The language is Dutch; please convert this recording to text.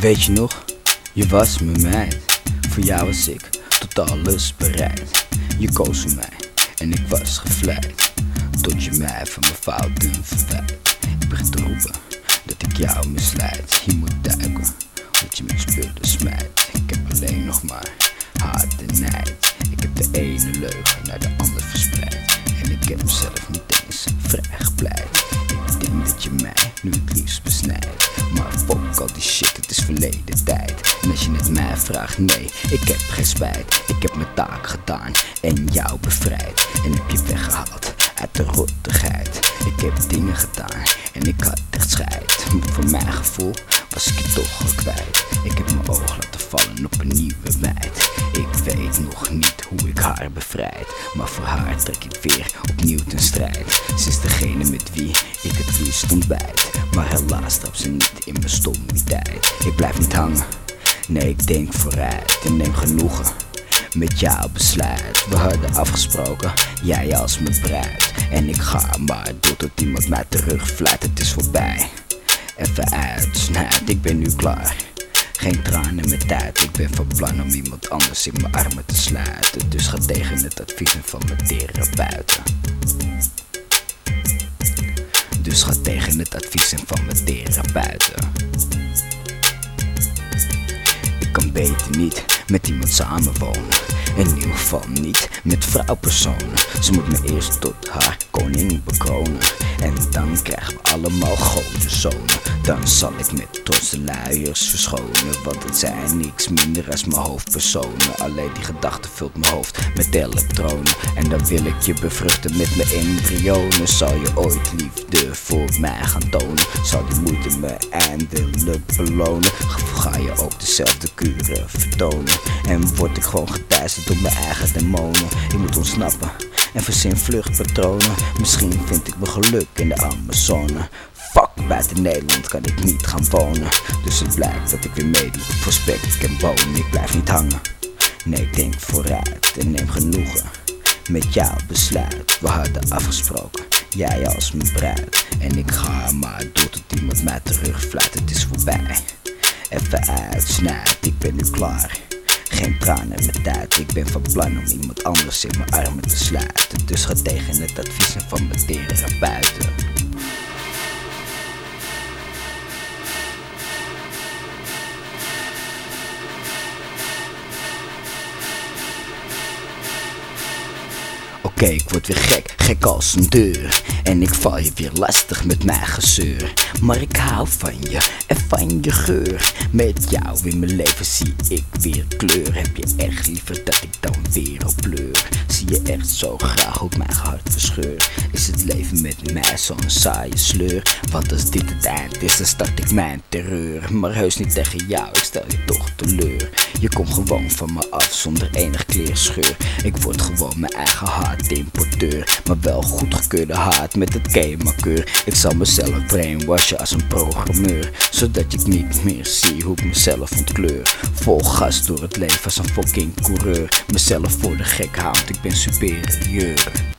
Weet je nog, je was mijn meid. Voor jou was ik tot alles bereid. Je koos voor mij en ik was gevleid. Tot je mij van mijn fouten verwijt. Ik begin te roepen dat ik jou misleid. Je moet duiken, dat je met spullen smijt. Ik heb alleen nog maar haat en nijd. Ik heb de ene leugen naar de andere verspreid. En ik heb mezelf niet mij vraagt, nee, ik heb geen spijt. Ik heb mijn taak gedaan en jou bevrijd. En heb je weggehaald uit de rottigheid. Ik heb dingen gedaan en ik had echt scheid. Voor mijn gevoel was ik je toch al kwijt. Ik heb mijn oog laten vallen op een nieuwe meid. Ik weet nog niet hoe ik haar bevrijd. Maar voor haar trek ik weer opnieuw ten strijd. Ze is degene met wie ik het liefst ontbijt. Maar helaas trapt ze niet in mijn stommiteit. Ik blijf niet hangen, nee ik denk vooruit en neem genoegen. Met jouw besluit, we hadden afgesproken, jij als mijn bruid. En ik ga maar door tot iemand mij terugfluit, het is voorbij. Even uit, nou, ik ben nu klaar. Geen tranen met tijd, ik ben van plan om iemand anders in mijn armen te sluiten. Dus ga tegen het advies van mijn therapeuten. Dus ga tegen het advies van mijn therapeuten. Beter niet met iemand samenwonen. In ieder geval niet met vrouwpersonen. Ze moet me eerst tot haar koning krijgen we allemaal godenzonen. Dan zal ik met trots de luiers verschonen. Want het zijn niks minder als mijn hoofdpersonen. Alleen die gedachte vult mijn hoofd met elektronen. En dan wil ik je bevruchten met mijn embryonen. Zal je ooit liefde voor mij gaan tonen? Zal die moeite me eindelijk belonen? Ga je ook dezelfde kuren vertonen? En word ik gewoon geteisterd door mijn eigen demonen? Ik moet ontsnappen en verzin vluchtpatronen. Misschien vind ik mijn geluk in de Amazone. Fuck, buiten Nederland kan ik niet gaan wonen. Dus het blijkt dat ik weer meedoe spek en bonen. Ik blijf niet hangen. Nee, ik denk vooruit en neem genoegen. Met jouw besluit, we hadden afgesproken. Jij als mijn bruid. En ik ga maar door tot iemand mij terugfluit. Het is voorbij. Even uitsnijdt, ik ben nu klaar. Geen tranen met tijd, ik ben van plan om iemand anders in mijn armen te sluiten. Dus ga tegen het advies van mijn therapeuten. Oké, ik word weer gek, gek als een deur. En ik val je weer lastig met mijn gezeur. Maar ik hou van je en van je geur. Met jou in mijn leven zie ik weer kleur. Heb je echt liever dat ik dan weer op bleur? Zie je echt zo graag hoe mijn hart verscheur? Is het leven met mij zo'n saaie sleur? Want als dit het eind is, dan start ik mijn terreur. Maar heus niet tegen jou, ik stel je toch teleur. Je komt gewoon van me af zonder enig kleerscheur. Ik word gewoon mijn eigen haat-importeur. Maar wel goedgekeurde haat met het kemakeur. Ik zal mezelf brainwashen als een programmeur. Zodat ik niet meer zie hoe ik mezelf ontkleur. Vol gas door het leven als een fucking coureur. Mezelf voor de gek houd, ik ben superieur.